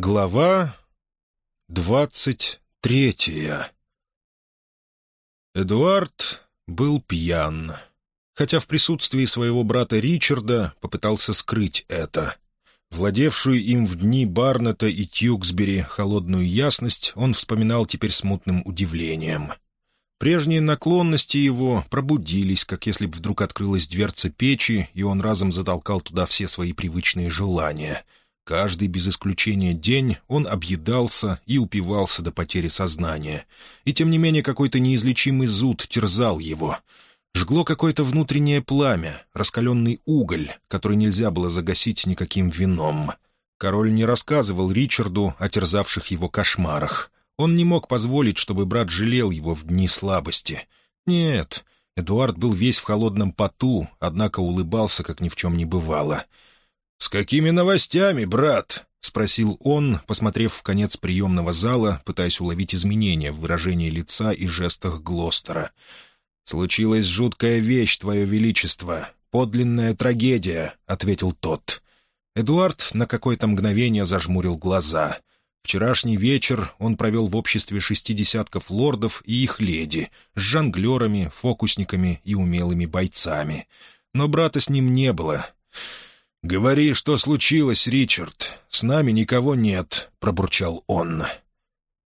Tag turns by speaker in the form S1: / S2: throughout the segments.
S1: Глава двадцать третья Эдуард был пьян, хотя в присутствии своего брата Ричарда попытался скрыть это. Владевшую им в дни Барнета и Тьюксбери холодную ясность он вспоминал теперь смутным удивлением. Прежние наклонности его пробудились, как если бы вдруг открылась дверца печи, и он разом затолкал туда все свои привычные желания — Каждый, без исключения день, он объедался и упивался до потери сознания. И тем не менее какой-то неизлечимый зуд терзал его. Жгло какое-то внутреннее пламя, раскаленный уголь, который нельзя было загасить никаким вином. Король не рассказывал Ричарду о терзавших его кошмарах. Он не мог позволить, чтобы брат жалел его в дни слабости. Нет, Эдуард был весь в холодном поту, однако улыбался, как ни в чем не бывало — «С какими новостями, брат?» — спросил он, посмотрев в конец приемного зала, пытаясь уловить изменения в выражении лица и жестах Глостера. «Случилась жуткая вещь, Твое Величество. Подлинная трагедия», — ответил тот. Эдуард на какое-то мгновение зажмурил глаза. Вчерашний вечер он провел в обществе шести десятков лордов и их леди, с жонглерами, фокусниками и умелыми бойцами. Но брата с ним не было. «Говори, что случилось, Ричард. С нами никого нет», — пробурчал он.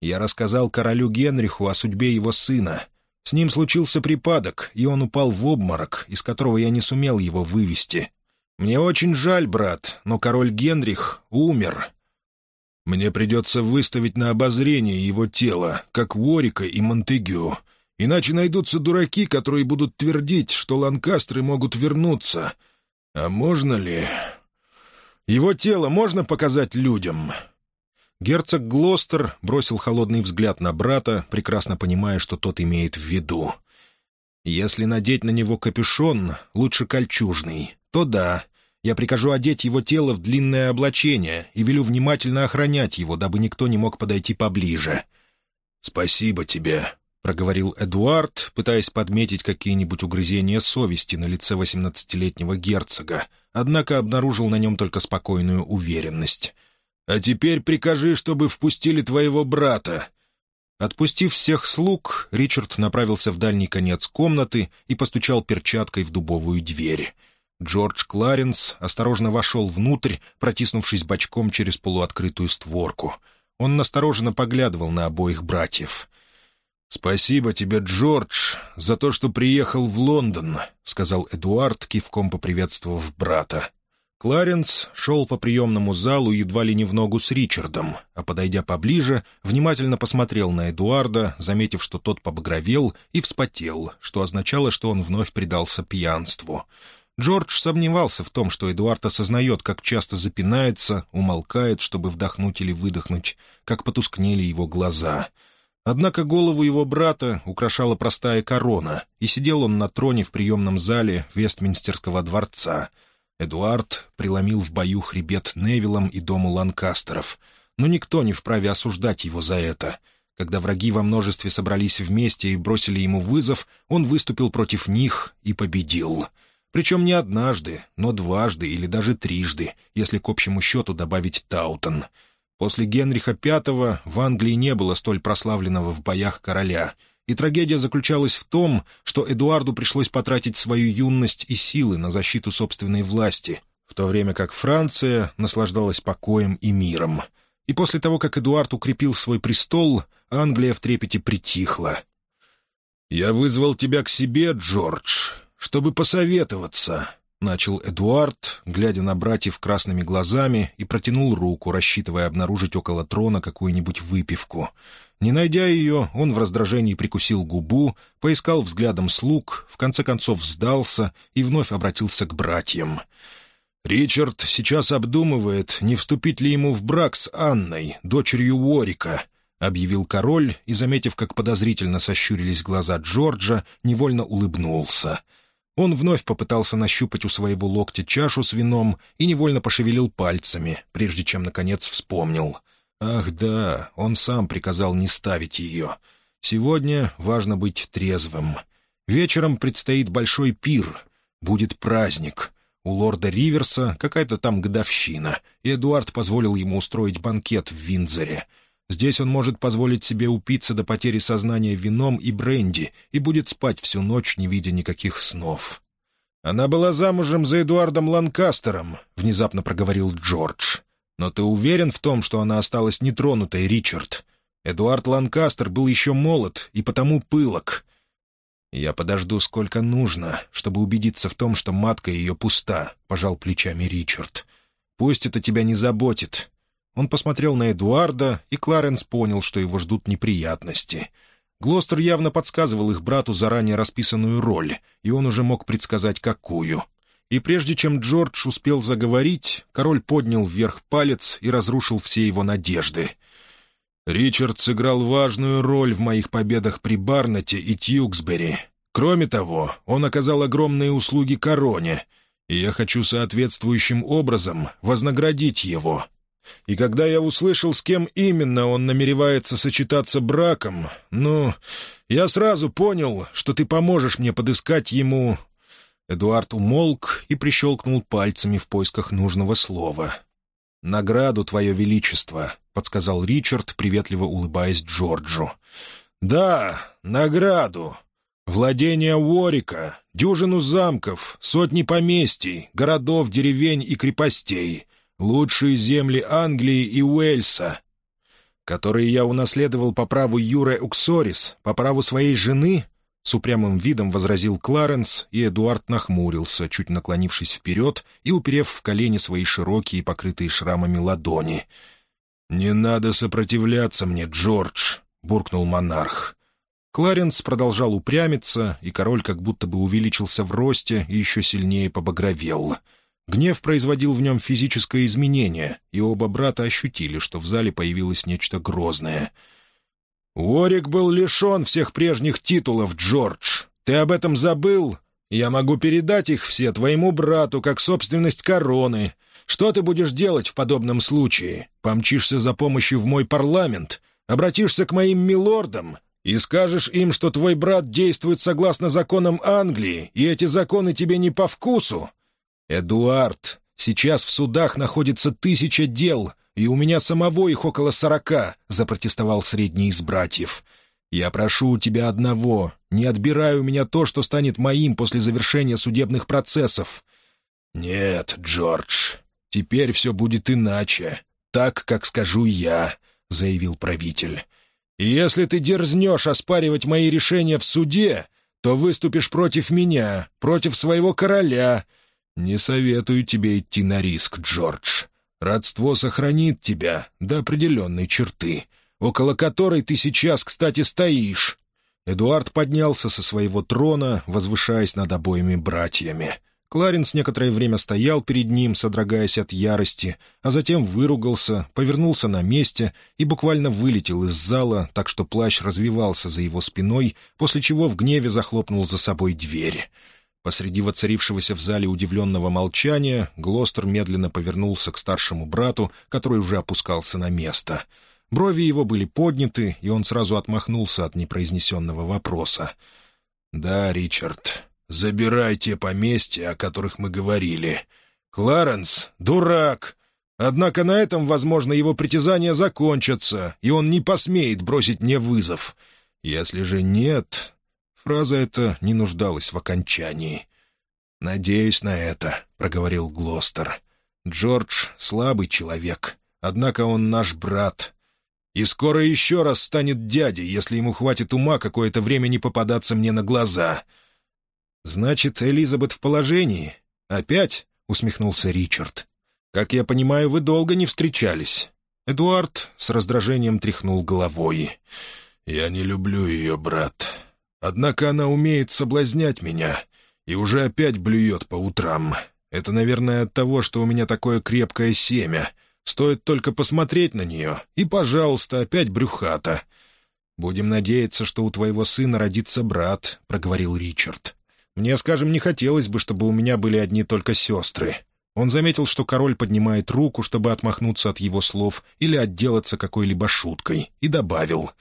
S1: Я рассказал королю Генриху о судьбе его сына. С ним случился припадок, и он упал в обморок, из которого я не сумел его вывести. Мне очень жаль, брат, но король Генрих умер. Мне придется выставить на обозрение его тело, как Ворика и Монтегю. Иначе найдутся дураки, которые будут твердить, что ланкастры могут вернуться — «А можно ли... Его тело можно показать людям?» Герцог Глостер бросил холодный взгляд на брата, прекрасно понимая, что тот имеет в виду. «Если надеть на него капюшон, лучше кольчужный, то да, я прикажу одеть его тело в длинное облачение и велю внимательно охранять его, дабы никто не мог подойти поближе». «Спасибо тебе», — проговорил Эдуард, пытаясь подметить какие-нибудь угрызения совести на лице восемнадцатилетнего герцога, однако обнаружил на нем только спокойную уверенность. «А теперь прикажи, чтобы впустили твоего брата». Отпустив всех слуг, Ричард направился в дальний конец комнаты и постучал перчаткой в дубовую дверь. Джордж Кларенс осторожно вошел внутрь, протиснувшись бочком через полуоткрытую створку. Он настороженно поглядывал на обоих братьев — «Спасибо тебе, Джордж, за то, что приехал в Лондон», — сказал Эдуард, кивком поприветствовав брата. Кларенс шел по приемному залу едва ли не в ногу с Ричардом, а, подойдя поближе, внимательно посмотрел на Эдуарда, заметив, что тот побагровел и вспотел, что означало, что он вновь предался пьянству. Джордж сомневался в том, что Эдуард осознает, как часто запинается, умолкает, чтобы вдохнуть или выдохнуть, как потускнели его глаза — Однако голову его брата украшала простая корона, и сидел он на троне в приемном зале Вестминстерского дворца. Эдуард преломил в бою хребет Невиллом и дому Ланкастеров, но никто не вправе осуждать его за это. Когда враги во множестве собрались вместе и бросили ему вызов, он выступил против них и победил. Причем не однажды, но дважды или даже трижды, если к общему счету добавить Таутон — После Генриха V в Англии не было столь прославленного в боях короля, и трагедия заключалась в том, что Эдуарду пришлось потратить свою юность и силы на защиту собственной власти, в то время как Франция наслаждалась покоем и миром. И после того, как Эдуард укрепил свой престол, Англия в трепете притихла. «Я вызвал тебя к себе, Джордж, чтобы посоветоваться», начал Эдуард, глядя на братьев красными глазами, и протянул руку, рассчитывая обнаружить около трона какую-нибудь выпивку. Не найдя ее, он в раздражении прикусил губу, поискал взглядом слуг, в конце концов сдался и вновь обратился к братьям. «Ричард сейчас обдумывает, не вступить ли ему в брак с Анной, дочерью Уорика», — объявил король и, заметив, как подозрительно сощурились глаза Джорджа, невольно улыбнулся — он вновь попытался нащупать у своего локтя чашу с вином и невольно пошевелил пальцами, прежде чем, наконец, вспомнил. Ах да, он сам приказал не ставить ее. Сегодня важно быть трезвым. Вечером предстоит большой пир. Будет праздник. У лорда Риверса какая-то там годовщина, и Эдуард позволил ему устроить банкет в Виндзоре. Здесь он может позволить себе упиться до потери сознания вином и бренди и будет спать всю ночь, не видя никаких снов. «Она была замужем за Эдуардом Ланкастером», — внезапно проговорил Джордж. «Но ты уверен в том, что она осталась нетронутой, Ричард? Эдуард Ланкастер был еще молод и потому пылок. «Я подожду сколько нужно, чтобы убедиться в том, что матка ее пуста», — пожал плечами Ричард. «Пусть это тебя не заботит». Он посмотрел на Эдуарда, и Кларенс понял, что его ждут неприятности. Глостер явно подсказывал их брату заранее расписанную роль, и он уже мог предсказать, какую. И прежде чем Джордж успел заговорить, король поднял вверх палец и разрушил все его надежды. Ричард сыграл важную роль в моих победах при Барнете и Тьюксбери. Кроме того, он оказал огромные услуги короне, и я хочу соответствующим образом вознаградить его. И когда я услышал, с кем именно он намеревается сочетаться браком, ну, я сразу понял, что ты поможешь мне подыскать ему...» Эдуард умолк и прищелкнул пальцами в поисках нужного слова. «Награду, Твое Величество», — подсказал Ричард, приветливо улыбаясь Джорджу. «Да, награду. Владение Уорика, дюжину замков, сотни поместий, городов, деревень и крепостей, лучшие земли Англии и Уэльса, которые я унаследовал по праву Юре Уксорис, по праву своей жены, с упрямым видом возразил Кларенс, и Эдуард нахмурился, чуть наклонившись вперед и уперев в колени свои широкие, покрытые шрамами ладони. «Не надо сопротивляться мне, Джордж», — буркнул монарх. Кларенс продолжал упрямиться, и король как будто бы увеличился в росте и еще сильнее побагровел. Гнев производил в нем физическое изменение, и оба брата ощутили, что в зале появилось нечто грозное — «Уорик был лишен всех прежних титулов, Джордж. Ты об этом забыл? Я могу передать их все твоему брату, как собственность короны. Что ты будешь делать в подобном случае? Помчишься за помощью в мой парламент? Обратишься к моим милордам? И скажешь им, что твой брат действует согласно законам Англии, и эти законы тебе не по вкусу? Эдуард, сейчас в судах находится тысяча дел, и у меня самого их около сорока», — запротестовал средний из братьев. «Я прошу у тебя одного. Не отбирай у меня то, что станет моим после завершения судебных процессов». «Нет, Джордж, теперь все будет иначе. Так, как скажу я», — заявил правитель. «И если ты дерзнешь оспаривать мои решения в суде, то выступишь против меня, против своего короля. Не советую тебе идти на риск, Джордж. Родство сохранит тебя до определенной черты, около которой ты сейчас, кстати, стоишь». Эдуард поднялся со своего трона, возвышаясь над обоими братьями. Кларенс некоторое время стоял перед ним, содрогаясь от ярости, а затем выругался, повернулся на месте и буквально вылетел из зала, так что плащ развивался за его спиной, после чего в гневе захлопнул за собой дверь. Посреди воцарившегося в зале удивленного молчания Глостер медленно повернулся к старшему брату, который уже опускался на место. Брови его были подняты, и он сразу отмахнулся от непроизнесенного вопроса. «Да, Ричард, забирай те поместья, о которых мы говорили. Кларенс — дурак!» Однако на этом, возможно, его притязания закончатся, и он не посмеет бросить мне вызов. Если же нет, Фраза эта не нуждалась в окончании. «Надеюсь на это», — проговорил Глостер. «Джордж — слабый человек, однако он наш брат. И скоро еще раз станет дядей, если ему хватит ума какое-то время не попадаться мне на глаза». «Значит, Элизабет в положении? Опять?» — усмехнулся Ричард. «Как я понимаю, вы долго не встречались». Эдуард с раздражением тряхнул головой. «Я не люблю ее, брат. Однако она умеет соблазнять меня и уже опять блюет по утрам. Это, наверное, от того, что у меня такое крепкое семя. Стоит только посмотреть на нее, и, пожалуйста, опять брюхата. «Будем надеяться, что у твоего сына родится брат», — проговорил Ричард. «Мне, скажем, не хотелось бы, чтобы у меня были одни только сестры». Он заметил, что король поднимает руку, чтобы отмахнуться от его слов или отделаться какой-либо шуткой, и добавил.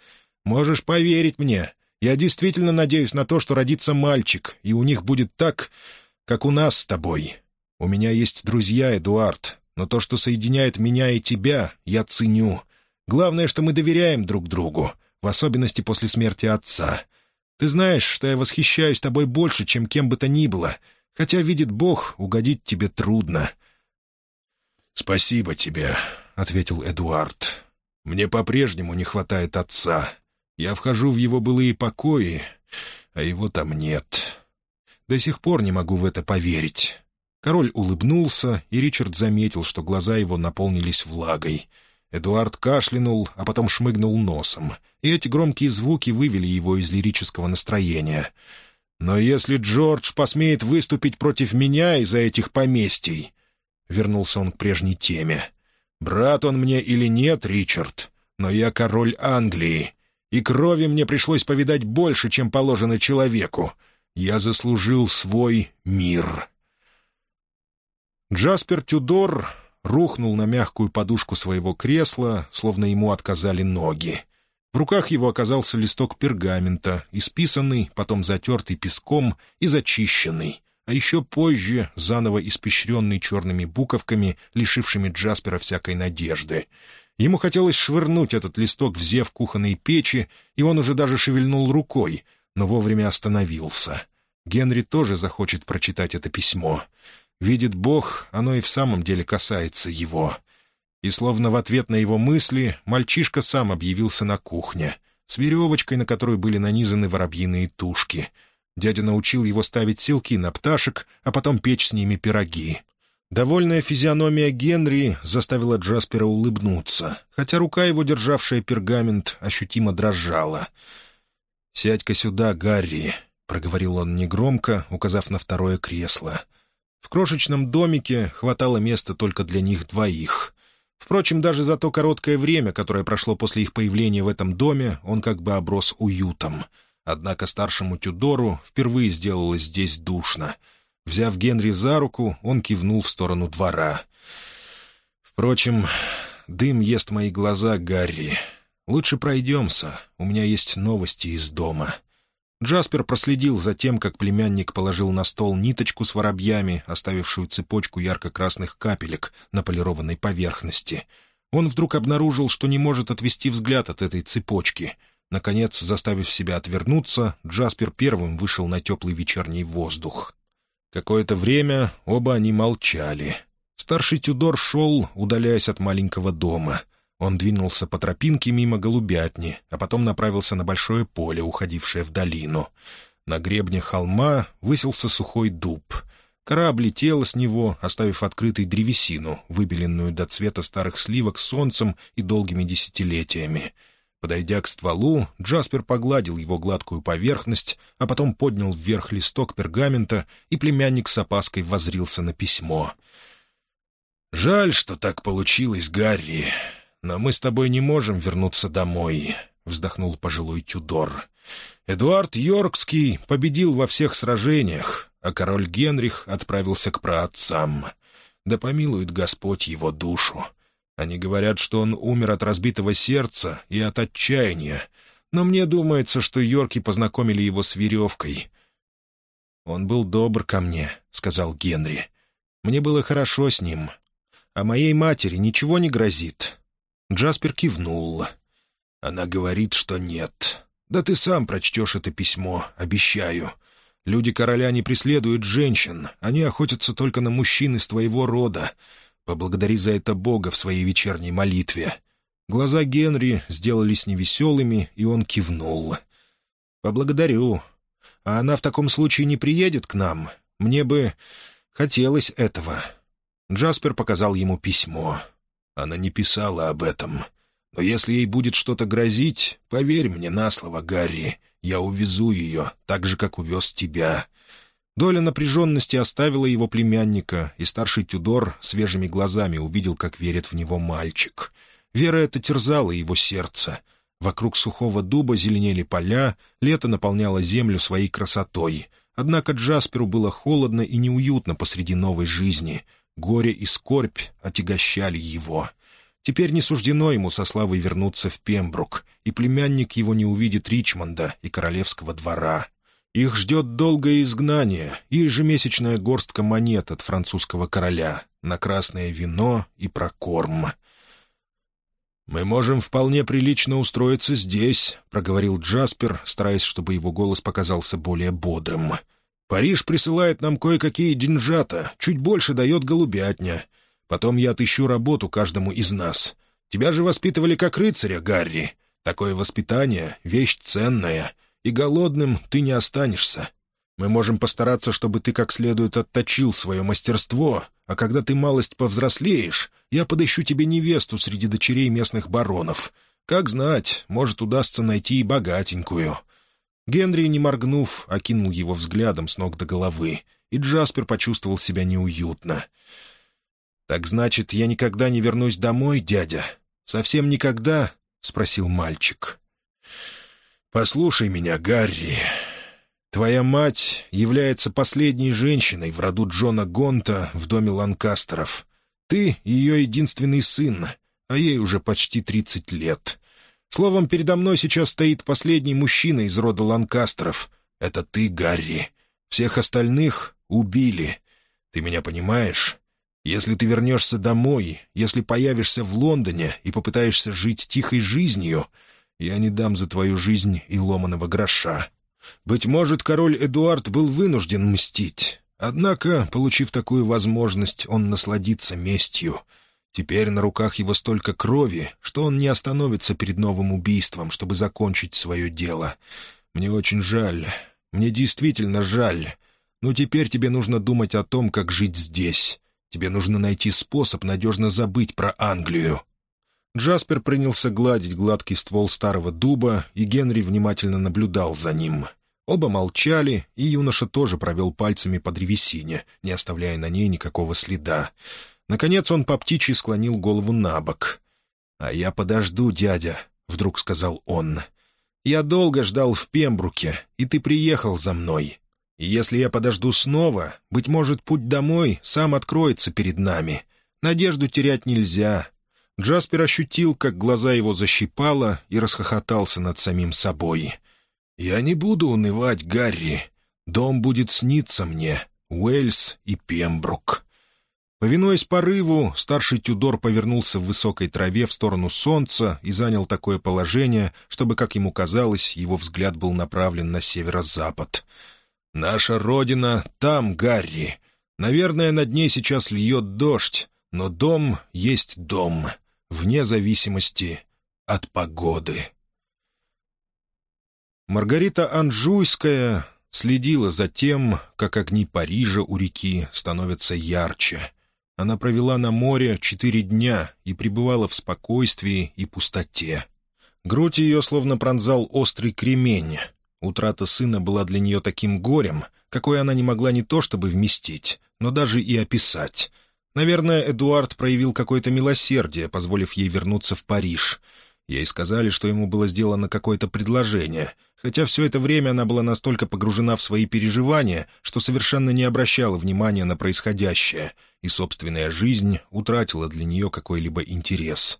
S1: «Можешь поверить мне, я действительно надеюсь на то, что родится мальчик, и у них будет так, как у нас с тобой». У меня есть друзья, Эдуард, но то, что соединяет меня и тебя, я ценю. Главное, что мы доверяем друг другу, в особенности после смерти отца. Ты знаешь, что я восхищаюсь тобой больше, чем кем бы то ни было, хотя, видит Бог, угодить тебе трудно». «Спасибо тебе», — ответил Эдуард. «Мне по-прежнему не хватает отца. Я вхожу в его былые покои, а его там нет. До сих пор не могу в это поверить». Король улыбнулся, и Ричард заметил, что глаза его наполнились влагой. Эдуард кашлянул, а потом шмыгнул носом, и эти громкие звуки вывели его из лирического настроения. «Но если Джордж посмеет выступить против меня из-за этих поместий...» Вернулся он к прежней теме. «Брат он мне или нет, Ричард, но я король Англии, и крови мне пришлось повидать больше, чем положено человеку. Я заслужил свой мир». Джаспер Тюдор рухнул на мягкую подушку своего кресла, словно ему отказали ноги. В руках его оказался листок пергамента, исписанный, потом затертый песком и зачищенный, а еще позже заново испещренный черными буковками, лишившими Джаспера всякой надежды. Ему хотелось швырнуть этот листок в зев кухонной печи, и он уже даже шевельнул рукой, но вовремя остановился. Генри тоже захочет прочитать это письмо. Видит Бог, оно и в самом деле касается его. И словно в ответ на его мысли мальчишка сам объявился на кухне, с веревочкой, на которой были нанизаны воробьиные тушки. Дядя научил его ставить силки на пташек, а потом печь с ними пироги. Довольная физиономия Генри заставила Джаспера улыбнуться, хотя рука его, державшая пергамент, ощутимо дрожала. «Сядь-ка сюда, Гарри», — проговорил он негромко, указав на второе кресло. В крошечном домике хватало места только для них двоих. Впрочем, даже за то короткое время, которое прошло после их появления в этом доме, он как бы оброс уютом. Однако старшему Тюдору впервые сделалось здесь душно. Взяв Генри за руку, он кивнул в сторону двора. «Впрочем, дым ест мои глаза, Гарри. Лучше пройдемся, у меня есть новости из дома». Джаспер проследил за тем, как племянник положил на стол ниточку с воробьями, оставившую цепочку ярко-красных капелек на полированной поверхности. Он вдруг обнаружил, что не может отвести взгляд от этой цепочки. Наконец, заставив себя отвернуться, Джаспер первым вышел на теплый вечерний воздух. Какое-то время оба они молчали. Старший Тюдор шел, удаляясь от маленького дома. Он двинулся по тропинке мимо голубятни, а потом направился на большое поле, уходившее в долину. На гребне холма высился сухой дуб. Кора облетела с него, оставив открытой древесину, выбеленную до цвета старых сливок солнцем и долгими десятилетиями. Подойдя к стволу, Джаспер погладил его гладкую поверхность, а потом поднял вверх листок пергамента, и племянник с опаской возрился на письмо. «Жаль, что так получилось, Гарри но мы с тобой не можем вернуться домой», — вздохнул пожилой Тюдор. «Эдуард Йоркский победил во всех сражениях, а король Генрих отправился к праотцам. Да помилует Господь его душу. Они говорят, что он умер от разбитого сердца и от отчаяния, но мне думается, что Йорки познакомили его с веревкой». «Он был добр ко мне», — сказал Генри. «Мне было хорошо с ним. А моей матери ничего не грозит. Джаспер кивнул. «Она говорит, что нет. Да ты сам прочтешь это письмо, обещаю. Люди короля не преследуют женщин, они охотятся только на мужчин из твоего рода. Поблагодари за это Бога в своей вечерней молитве». Глаза Генри сделались невеселыми, и он кивнул. «Поблагодарю. А она в таком случае не приедет к нам? Мне бы хотелось этого». Джаспер показал ему письмо. Она не писала об этом. Но если ей будет что-то грозить, поверь мне на слово, Гарри, я увезу ее, так же, как увез тебя». Доля напряженности оставила его племянника, и старший Тюдор свежими глазами увидел, как верит в него мальчик. Вера эта терзала его сердце. Вокруг сухого дуба зеленели поля, лето наполняло землю своей красотой. Однако Джасперу было холодно и неуютно посреди новой жизни — Горе и скорбь отягощали его. Теперь не суждено ему со славой вернуться в Пембрук, и племянник его не увидит Ричмонда и королевского двора. Их ждет долгое изгнание и ежемесячная горстка монет от французского короля на красное вино и прокорм. «Мы можем вполне прилично устроиться здесь», — проговорил Джаспер, стараясь, чтобы его голос показался более бодрым. «Париж присылает нам кое-какие деньжата, чуть больше дает голубятня. Потом я отыщу работу каждому из нас. Тебя же воспитывали как рыцаря, Гарри. Такое воспитание — вещь ценная, и голодным ты не останешься. Мы можем постараться, чтобы ты как следует отточил свое мастерство, а когда ты малость повзрослеешь, я подыщу тебе невесту среди дочерей местных баронов. Как знать, может, удастся найти и богатенькую». Генри, не моргнув, окинул его взглядом с ног до головы, и Джаспер почувствовал себя неуютно. «Так значит, я никогда не вернусь домой, дядя? Совсем никогда?» — спросил мальчик. «Послушай меня, Гарри. Твоя мать является последней женщиной в роду Джона Гонта в доме Ланкастеров. Ты — ее единственный сын, а ей уже почти тридцать лет. Словом, передо мной сейчас стоит последний мужчина из рода Ланкастеров. Это ты, Гарри. Всех остальных убили. Ты меня понимаешь? Если ты вернешься домой, если появишься в Лондоне и попытаешься жить тихой жизнью, я не дам за твою жизнь и ломаного гроша. Быть может, король Эдуард был вынужден мстить. Однако, получив такую возможность, он насладится местью. Теперь на руках его столько крови, что он не остановится перед новым убийством, чтобы закончить свое дело. Мне очень жаль. Мне действительно жаль. Но теперь тебе нужно думать о том, как жить здесь. Тебе нужно найти способ надежно забыть про Англию. Джаспер принялся гладить гладкий ствол старого дуба, и Генри внимательно наблюдал за ним. Оба молчали, и юноша тоже провел пальцами по древесине, не оставляя на ней никакого следа. Наконец он по птичьи склонил голову на бок. «А я подожду, дядя», — вдруг сказал он. «Я долго ждал в Пембруке, и ты приехал за мной. И если я подожду снова, быть может, путь домой сам откроется перед нами. Надежду терять нельзя, Джаспер ощутил, как глаза его защипало, и расхохотался над самим собой. «Я не буду унывать, Гарри. Дом будет сниться мне, Уэльс и Пембрук». Повинуясь порыву, старший Тюдор повернулся в высокой траве в сторону солнца и занял такое положение, чтобы, как ему казалось, его взгляд был направлен на северо-запад. «Наша родина там, Гарри. Наверное, над ней сейчас льет дождь, но дом есть дом вне зависимости от погоды. Маргарита Анжуйская следила за тем, как огни Парижа у реки становятся ярче. Она провела на море четыре дня и пребывала в спокойствии и пустоте. Грудь ее словно пронзал острый кремень. Утрата сына была для нее таким горем, какой она не могла не то чтобы вместить, но даже и описать. Наверное, Эдуард проявил какое-то милосердие, позволив ей вернуться в Париж. Ей сказали, что ему было сделано какое-то предложение, хотя все это время она была настолько погружена в свои переживания, что совершенно не обращала внимания на происходящее, и собственная жизнь утратила для нее какой-либо интерес.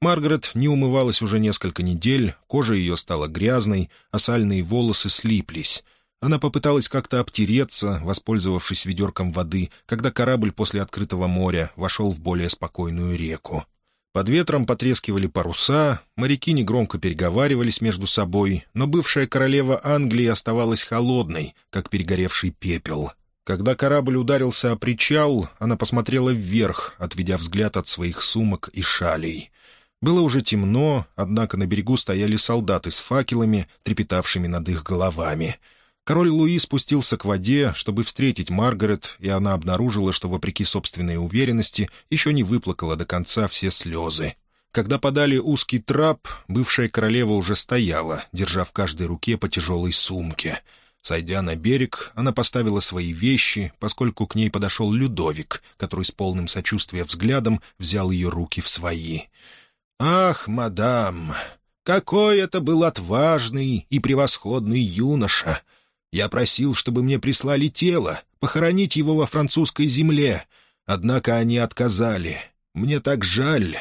S1: Маргарет не умывалась уже несколько недель, кожа ее стала грязной, а сальные волосы слиплись — она попыталась как-то обтереться, воспользовавшись ведерком воды, когда корабль после открытого моря вошел в более спокойную реку. Под ветром потрескивали паруса, моряки негромко переговаривались между собой, но бывшая королева Англии оставалась холодной, как перегоревший пепел. Когда корабль ударился о причал, она посмотрела вверх, отведя взгляд от своих сумок и шалей. Было уже темно, однако на берегу стояли солдаты с факелами, трепетавшими над их головами — Король Луи спустился к воде, чтобы встретить Маргарет, и она обнаружила, что, вопреки собственной уверенности, еще не выплакала до конца все слезы. Когда подали узкий трап, бывшая королева уже стояла, держа в каждой руке по тяжелой сумке. Сойдя на берег, она поставила свои вещи, поскольку к ней подошел Людовик, который с полным сочувствия взглядом взял ее руки в свои. «Ах, мадам, какой это был отважный и превосходный юноша!» Я просил, чтобы мне прислали тело, похоронить его во французской земле. Однако они отказали. Мне так жаль.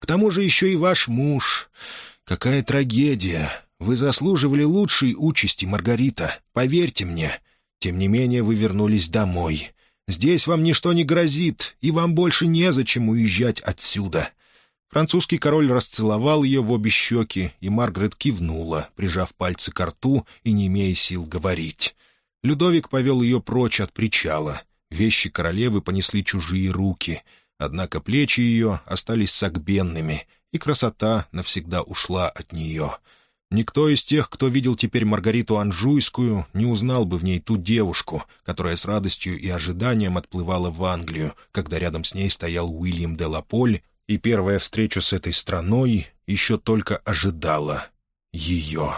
S1: К тому же еще и ваш муж. Какая трагедия. Вы заслуживали лучшей участи, Маргарита, поверьте мне. Тем не менее, вы вернулись домой. Здесь вам ничто не грозит, и вам больше незачем уезжать отсюда». Французский король расцеловал ее в обе щеки, и Маргарет кивнула, прижав пальцы к рту и не имея сил говорить. Людовик повел ее прочь от причала. Вещи королевы понесли чужие руки, однако плечи ее остались согбенными, и красота навсегда ушла от нее. Никто из тех, кто видел теперь Маргариту Анжуйскую, не узнал бы в ней ту девушку, которая с радостью и ожиданием отплывала в Англию, когда рядом с ней стоял Уильям де Лаполь, и первая встреча с этой страной еще только ожидала ее.